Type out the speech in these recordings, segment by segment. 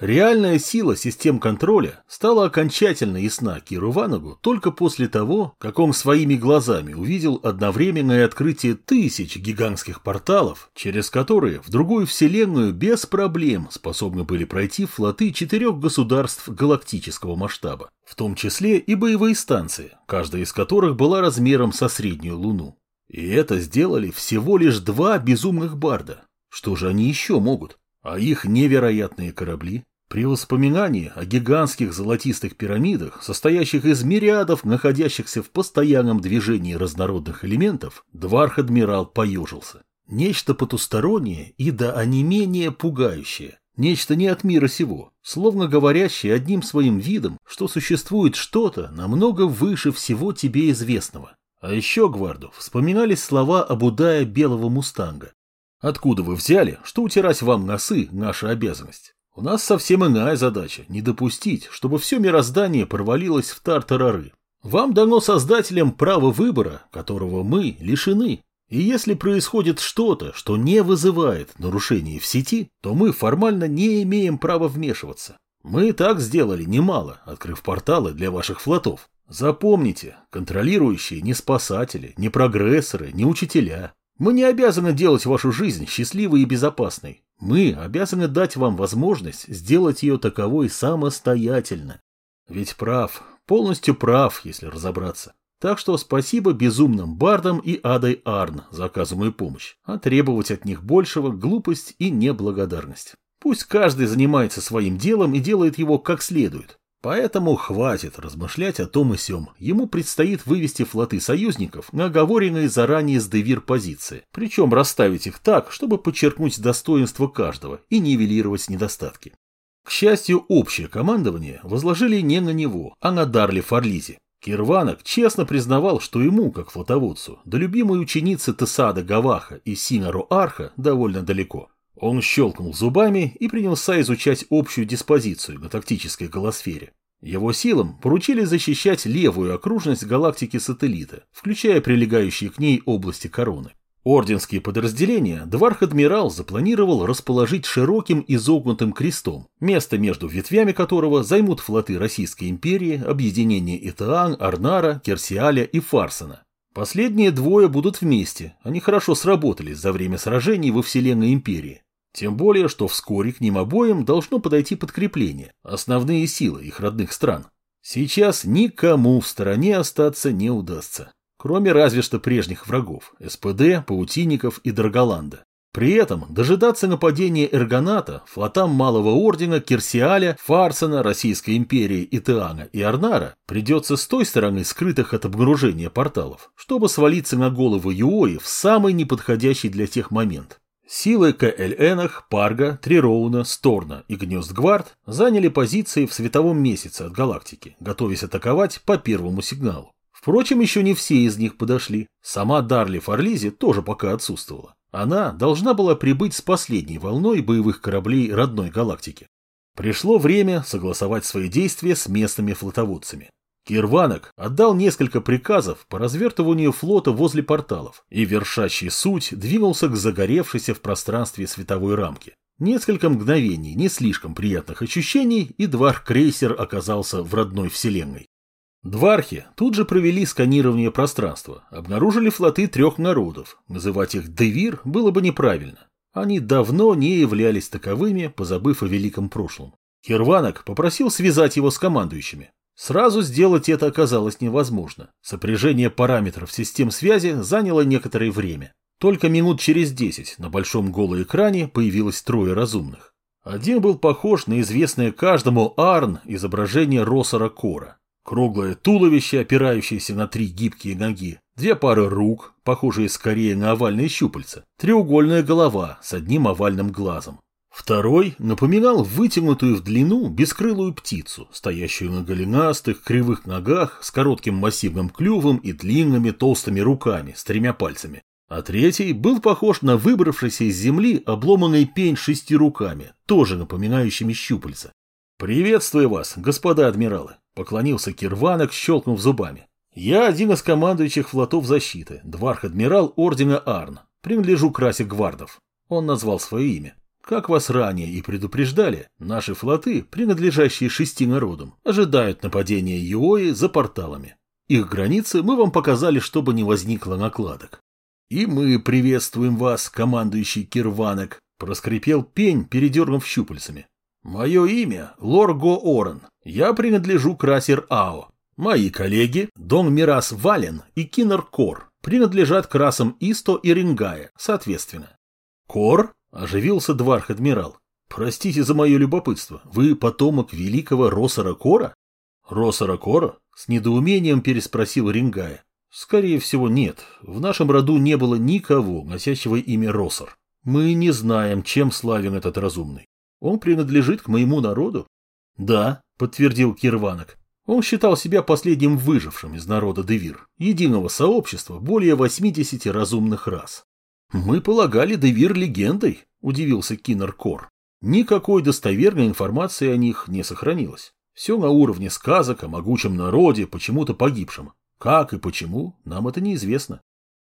Реальная сила систем контроля стала окончательно ясна Киру Ванагу только после того, как он своими глазами увидел одновременное открытие тысяч гигантских порталов, через которые в другую вселенную без проблем способны были пройти флоты четырех государств галактического масштаба, в том числе и боевые станции, каждая из которых была размером со среднюю Луну. И это сделали всего лишь два безумных барда. Что же они еще могут? А их невероятные корабли? При воспоминании о гигантских золотистых пирамидах, состоящих из мириадов находящихся в постоянном движении разнородных элементов, Дварх-адмирал поежился. Нечто потустороннее и до онемения пугающее. Нечто не от мира сего, словно говорящее одним своим видом, что существует что-то намного выше всего тебе известного. А еще Гварду вспоминались слова об удае белого мустанга. «Откуда вы взяли, что утирать вам носы – наша обязанность?» У нас совсем иная задача – не допустить, чтобы все мироздание провалилось в тартарары. Вам дано создателям право выбора, которого мы лишены. И если происходит что-то, что не вызывает нарушений в сети, то мы формально не имеем права вмешиваться. Мы так сделали немало, открыв порталы для ваших флотов. Запомните, контролирующие не спасатели, не прогрессоры, не учителя. Мы не обязаны делать вашу жизнь счастливой и безопасной. Мы обязаны дать вам возможность сделать ее таковой самостоятельно. Ведь прав, полностью прав, если разобраться. Так что спасибо безумным бардам и Адой Арн за оказанную помощь, а требовать от них большего – глупость и неблагодарность. Пусть каждый занимается своим делом и делает его как следует. Поэтому хватит размышлять о том и сём. Ему предстоит вывести флоты союзников на оговоренные заранее с Девир позиции, причем расставить их так, чтобы подчеркнуть достоинство каждого и нивелировать недостатки. К счастью, общее командование возложили не на него, а на Дарли Фарлизи. Кирванок честно признавал, что ему, как флотоводцу, до любимой ученицы Тесада Гаваха и Синару Арха довольно далеко. Он щелкнул зубами и принялся изучать общую диспозицию на тактической голосфере. Его силам поручили защищать левую окружность галактики-сателлита, включая прилегающие к ней области короны. Орденские подразделения Дварх-адмирал запланировал расположить широким изогнутым крестом, место между ветвями которого займут флоты Российской империи, объединения Итаан, Арнара, Керсиаля и Фарсона. Последние двое будут вместе, они хорошо сработались за время сражений во Вселенной Империи. Тем более, что вскоре к ним обоим должно подойти подкрепление, основные силы их родных стран. Сейчас никому в стороне остаться не удастся, кроме разве что прежних врагов – СПД, Паутинников и Драголанда. При этом дожидаться нападения Эргоната флотам Малого Ордена, Кирсиаля, Фарсона, Российской империи, Итеана и Арнара придется с той стороны скрытых от обнаружения порталов, чтобы свалиться на голову Юои в самый неподходящий для тех момент. Силы КЛНах, Парга, Трироуна, Сторна и Гнездгвард заняли позиции в световом месяце от галактики, готовясь атаковать по первому сигналу. Впрочем, еще не все из них подошли. Сама Дарли Фарлизи тоже пока отсутствовала. Она должна была прибыть с последней волной боевых кораблей родной галактики. Пришло время согласовать свои действия с местными флотоводцами. Кирванок отдал несколько приказов по развертыванию флота возле порталов, и вершащий суть двинулся к загоревшейся в пространстве световой рамке. Несколько мгновений не слишком приятных ощущений, и Дварх-крейсер оказался в родной вселенной. Двархи тут же провели сканирование пространства, обнаружили флоты трех народов. Называть их Девир было бы неправильно. Они давно не являлись таковыми, позабыв о великом прошлом. Кирванок попросил связать его с командующими. Сразу сделать это оказалось невозможно. Сопряжение параметров систем связи заняло некоторое время. Только минут через десять на большом голоэкране появилось трое разумных. Один был похож на известное каждому Арн изображение Росора Кора. Круглое туловище, опирающееся на три гибкие ноги, две пары рук, похожие скорее на овальные щупальца, треугольная голова с одним овальным глазом. Второй напоминал вытянутую в длину бескрылую птицу, стоящую на голенастых, кривых ногах с коротким массивным клювом и длинными толстыми руками с тремя пальцами. А третий был похож на выбравшийся из земли обломанный пень шести руками, тоже напоминающими щупальца. «Приветствую вас, господа адмиралы!» – поклонился Кирванок, щелкнув зубами. «Я один из командующих флотов защиты, дварх-адмирал ордена Арн. Принадлежу к расе гвардов». Он назвал свое имя. Как вас ранее и предупреждали, наши флоты, принадлежащие шести народам, ожидают нападения Юои за порталами. Их границы мы вам показали, чтобы не возникло накладок. И мы приветствуем вас, командующий Кирванок, проскрипел пень, передернув щупальцами. Мое имя Лорго Орен. Я принадлежу к Расер Ао. Мои коллеги Дон Мирас Вален и Кинер Кор принадлежат к расам Исто и Рингая, соответственно. Кор? Оживился Дварх-адмирал. Простите за мое любопытство, вы потомок великого Росара Кора? Росара Кора? С недоумением переспросил Рингая. Скорее всего, нет. В нашем роду не было никого, носящего имя Росар. Мы не знаем, чем славен этот разумный. Он принадлежит к моему народу? Да, подтвердил Кирванок. Он считал себя последним выжившим из народа Девир, единого сообщества более 80 разумных рас. Мы полагали Девир легендой, удивился Киннер Кор. Никакой достоверной информации о них не сохранилось. Все на уровне сказок о могучем народе, почему-то погибшем. Как и почему, нам это неизвестно.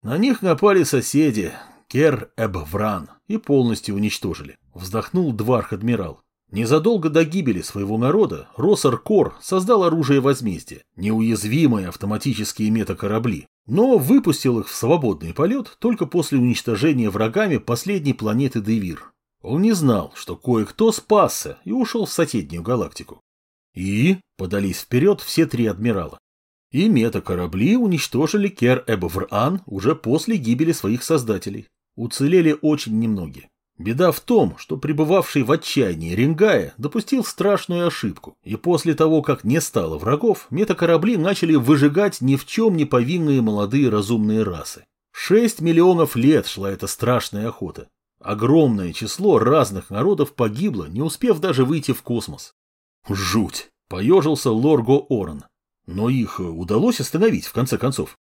На них напали соседи, Кер Эбвран, и полностью уничтожили. Вздохнул Дварх-адмирал. Незадолго до гибели своего народа Росар Кор создал оружие возмездия, неуязвимые автоматические метакорабли, но выпустил их в свободный полет только после уничтожения врагами последней планеты Девир. Он не знал, что кое-кто спасся и ушел в соседнюю галактику. И подались вперед все три адмирала. И метакорабли уничтожили Кер-Эбовр-Ан уже после гибели своих создателей. Уцелели очень немногие. Беда в том, что пребывавший в отчаянии Рингая допустил страшную ошибку, и после того, как не стало врагов, метакорабли начали выжигать ни в чем не повинные молодые разумные расы. Шесть миллионов лет шла эта страшная охота. Огромное число разных народов погибло, не успев даже выйти в космос. Жуть! Поежился Лорго Орен. Но их удалось остановить, в конце концов.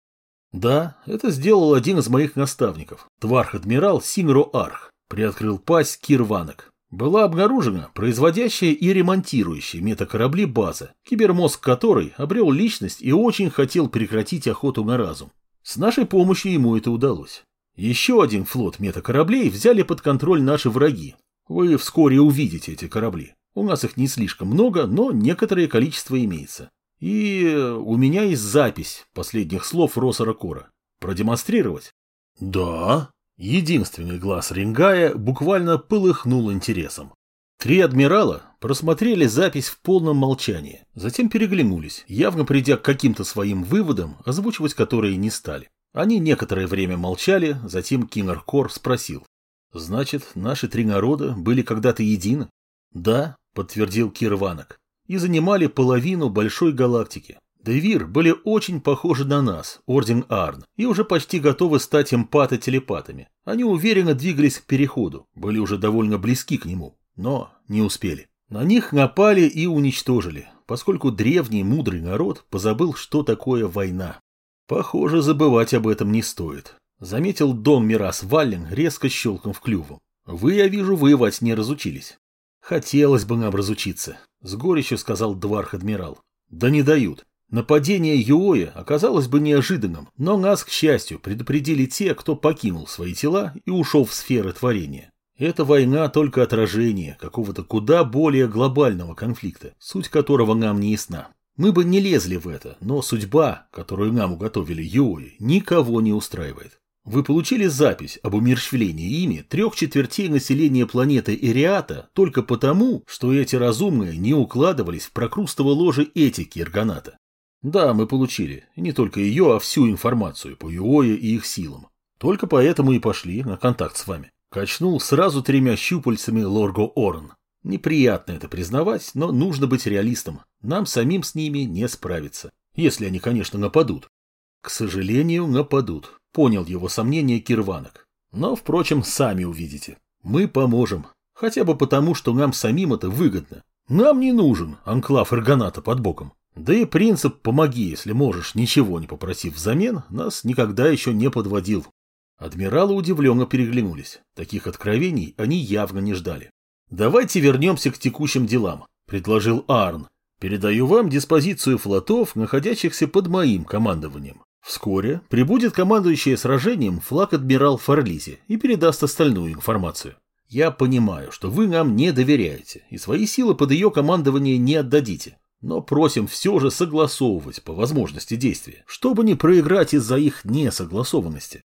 Да, это сделал один из моих наставников, тварх-адмирал Синро Арх. Приоткрыл пасть Кирванок. Была обнаружена производящая и ремонтирующая метакорабли база, кибермозг которой обрел личность и очень хотел прекратить охоту на разум. С нашей помощью ему это удалось. Еще один флот метакораблей взяли под контроль наши враги. Вы вскоре увидите эти корабли. У нас их не слишком много, но некоторое количество имеется. И у меня есть запись последних слов Росара Кора. Продемонстрировать? Да. Единственный глаз Рингая буквально полыхнул интересом. Три адмирала просмотрели запись в полном молчании, затем переглянулись, явно придя к каким-то своим выводам, озвучивать которые не стали. Они некоторое время молчали, затем Кингар спросил. «Значит, наши три народа были когда-то едины?» «Да», — подтвердил Кирванок, — «и занимали половину большой галактики. Девир были очень похожи на нас, Орден Арн, и уже почти готовы стать эмпаты-телепатами. Они уверенно двигались к переходу, были уже довольно близки к нему, но не успели. На них напали и уничтожили, поскольку древний мудрый народ позабыл, что такое война. Похоже, забывать об этом не стоит. Заметил Дон Мирас Валлин, резко щелкнув клювом. Вы, я вижу, воевать не разучились. Хотелось бы нам разучиться, с горечью сказал Дварх-адмирал. Да не дают. Нападение Юоя оказалось бы неожиданным, но нас, к счастью, предупредили те, кто покинул свои тела и ушел в сферы творения. Эта война только отражение какого-то куда более глобального конфликта, суть которого нам не ясна. Мы бы не лезли в это, но судьба, которую нам уготовили Юои, никого не устраивает. Вы получили запись об умерщвлении ими трех четвертей населения планеты Ириата только потому, что эти разумные не укладывались в прокрустово ложе этики Ирганата. Да, мы получили. Не только ее, а всю информацию по Юое и их силам. Только поэтому и пошли на контакт с вами. Качнул сразу тремя щупальцами Лорго Орн. Неприятно это признавать, но нужно быть реалистом. Нам самим с ними не справиться. Если они, конечно, нападут. К сожалению, нападут. Понял его сомнение Кирванок. Но, впрочем, сами увидите. Мы поможем. Хотя бы потому, что нам самим это выгодно. Нам не нужен анклав Эрганата под боком. Да и принцип «помоги, если можешь, ничего не попросив взамен» нас никогда еще не подводил. Адмиралы удивленно переглянулись. Таких откровений они явно не ждали. «Давайте вернемся к текущим делам», — предложил Арн. «Передаю вам диспозицию флотов, находящихся под моим командованием. Вскоре прибудет командующий сражением флаг адмирал Фарлизи и передаст остальную информацию. Я понимаю, что вы нам не доверяете и свои силы под ее командование не отдадите. Но просим все же согласовывать по возможности действия, чтобы не проиграть из-за их несогласованности.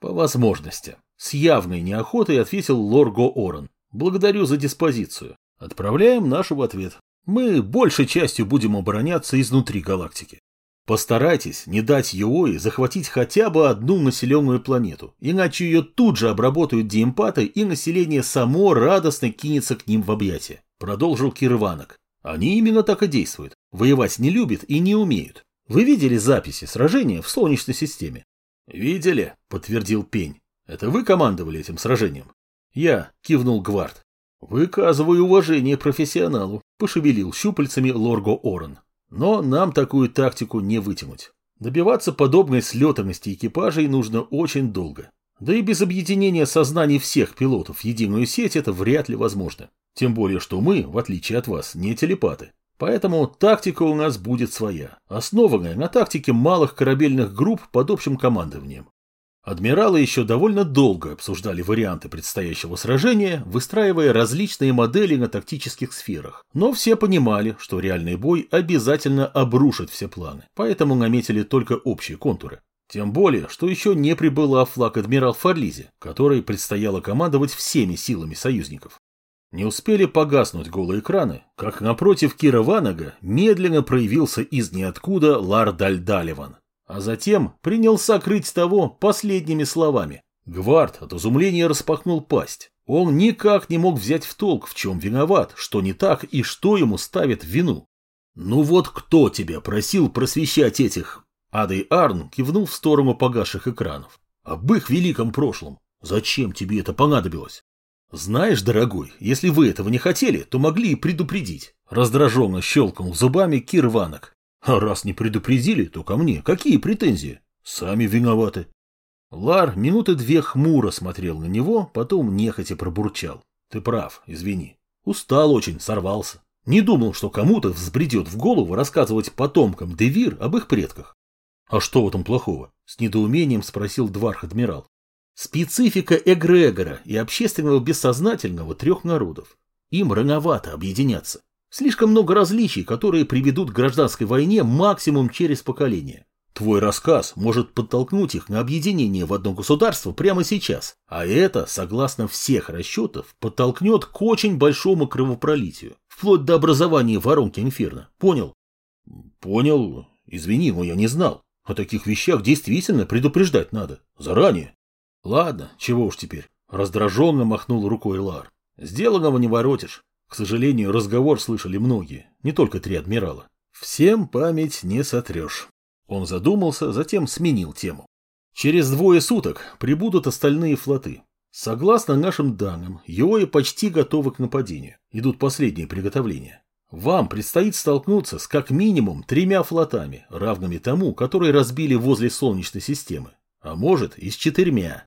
По возможности. С явной неохотой ответил Лорго Орен. Благодарю за диспозицию. Отправляем нашу в ответ. Мы большей частью будем обороняться изнутри галактики. Постарайтесь не дать Йои захватить хотя бы одну населенную планету, иначе ее тут же обработают диэмпаты и население само радостно кинется к ним в объятия. Продолжил Кирванок. Они именно так и действуют. Воевать не любят и не умеют. Вы видели записи сражения в Солнечной системе? Видели, подтвердил Пень. Это вы командовали этим сражением? Я, кивнул Гвард. Выказываю уважение профессионалу, пошевелил щупальцами Лорго Орен. Но нам такую тактику не вытянуть. Добиваться подобной слетанности экипажей нужно очень долго. Да и без объединения сознаний всех пилотов в единую сеть это вряд ли возможно. Тем более, что мы, в отличие от вас, не телепаты. Поэтому тактика у нас будет своя, основанная на тактике малых корабельных групп под общим командованием. Адмиралы еще довольно долго обсуждали варианты предстоящего сражения, выстраивая различные модели на тактических сферах. Но все понимали, что реальный бой обязательно обрушит все планы, поэтому наметили только общие контуры. Тем более, что еще не прибыл флаг адмирал Фарлизи, который предстояло командовать всеми силами союзников. Не успели погаснуть голые экраны, как напротив Кира Ванага медленно проявился из ниоткуда Лар Дальдаливан, а затем принялся крыть того последними словами. Гвард от изумления распахнул пасть. Он никак не мог взять в толк, в чем виноват, что не так и что ему ставит вину. «Ну вот кто тебя просил просвещать этих?» Адой Арн кивнул в сторону погасших экранов. «Об их великом прошлом. Зачем тебе это понадобилось?» «Знаешь, дорогой, если вы этого не хотели, то могли и предупредить», раздраженно щелкнул зубами Кир Ванок. А раз не предупредили, то ко мне какие претензии? Сами виноваты. Лар минуты две хмуро смотрел на него, потом нехотя пробурчал. Ты прав, извини. Устал очень, сорвался. Не думал, что кому-то взбредет в голову рассказывать потомкам Девир об их предках. А что в этом плохого? С недоумением спросил Дварх-адмирал. Специфика эгрегора и общественного бессознательного трех народов. Им рановато объединяться. Слишком много различий, которые приведут к гражданской войне максимум через поколение. Твой рассказ может подтолкнуть их на объединение в одно государство прямо сейчас, а это, согласно всех расчетов, подтолкнет к очень большому кровопролитию, вплоть до образования воронки инферно. Понял? Понял. Извини, но я не знал. О таких вещах действительно предупреждать надо. Заранее. Ладно, чего уж теперь. Раздраженно махнул рукой Лар. Сделанного не воротишь. К сожалению, разговор слышали многие, не только три адмирала. Всем память не сотрешь. Он задумался, затем сменил тему. Через двое суток прибудут остальные флоты. Согласно нашим данным, Йои почти готовы к нападению. Идут последние приготовления. Вам предстоит столкнуться с как минимум тремя флотами, равными тому, которые разбили возле Солнечной системы. А может и с четырьмя.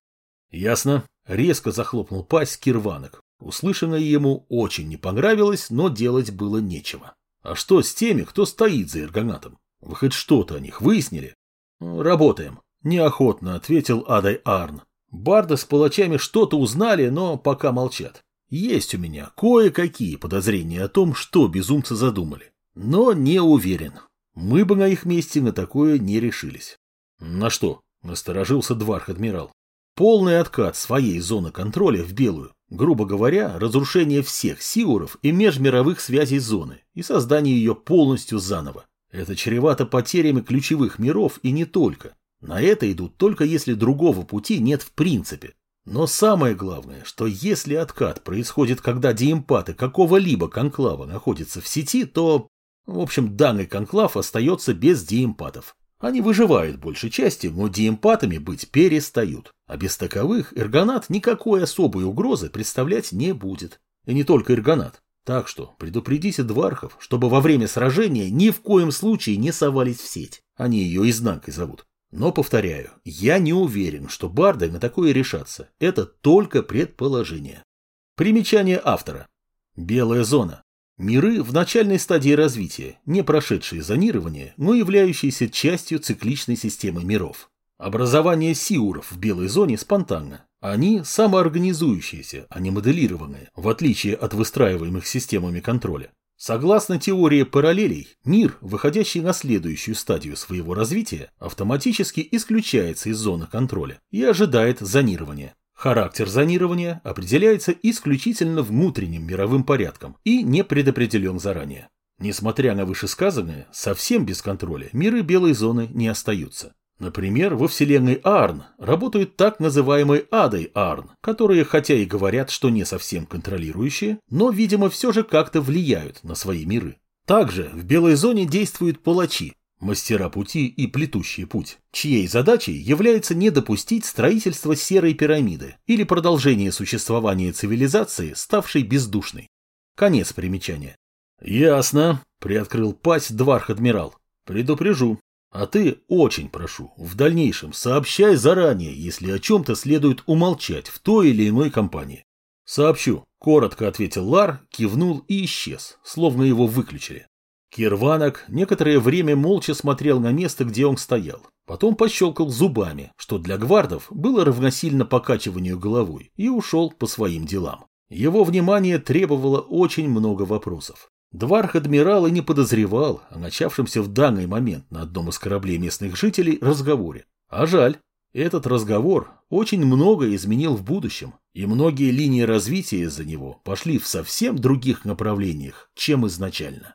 Ясно. Резко захлопнул пасть Кирванок. Услышанное ему очень не понравилось, но делать было нечего. А что с теми, кто стоит за эргонатом? Вы хоть что-то о них выяснили? Работаем. Неохотно ответил Адай Арн. Барда с палачами что-то узнали, но пока молчат. Есть у меня кое-какие подозрения о том, что безумцы задумали. Но не уверен. Мы бы на их месте на такое не решились. На что? Насторожился Дварх-адмирал. Полный откат своей зоны контроля в белую. Грубо говоря, разрушение всех сиуров и межмировых связей зоны и создание ее полностью заново. Это чревато потерями ключевых миров и не только. На это идут только если другого пути нет в принципе. Но самое главное, что если откат происходит, когда диэмпаты какого-либо конклава находятся в сети, то, в общем, данный конклав остается без диэмпатов. Они выживают большей части, но диэмпатами быть перестают. А без таковых эргонат никакой особой угрозы представлять не будет. И не только эргонат. Так что предупредите двархов, чтобы во время сражения ни в коем случае не совались в сеть. Они ее изнанкой зовут. Но, повторяю, я не уверен, что барды на такое решатся. Это только предположение. Примечание автора. Белая зона. Миры в начальной стадии развития, не прошедшие зонирование, но являющиеся частью цикличной системы миров. Образование сиуров в белой зоне спонтанно. Они самоорганизующиеся, а не моделированные, в отличие от выстраиваемых системами контроля. Согласно теории параллелей, мир, выходящий на следующую стадию своего развития, автоматически исключается из зоны контроля и ожидает зонирования. Характер зонирования определяется исключительно внутренним мировым порядком и не предопределен заранее. Несмотря на вышесказанное, совсем без контроля миры белой зоны не остаются. Например, во вселенной Арн работают так называемые адой Арн, которые хотя и говорят, что не совсем контролирующие, но, видимо, все же как-то влияют на свои миры. Также в белой зоне действуют палачи, мастера пути и плетущие путь, чьей задачей является не допустить строительства серой пирамиды или продолжение существования цивилизации, ставшей бездушной. Конец примечания. «Ясно», — приоткрыл пасть Дварх-адмирал. «Предупрежу, а ты, очень прошу, в дальнейшем сообщай заранее, если о чем-то следует умолчать в той или иной компании. Сообщу, коротко ответил Лар, кивнул и исчез, словно его выключили. Кирванок некоторое время молча смотрел на место, где он стоял. Потом пощелкал зубами, что для гвардов было равносильно покачиванию головой, и ушел по своим делам. Его внимание требовало очень много вопросов. Дварх адмирал и не подозревал о начавшемся в данный момент на одном из кораблей местных жителей разговоре. А жаль, этот разговор очень много изменил в будущем, и многие линии развития из-за него пошли в совсем других направлениях, чем изначально.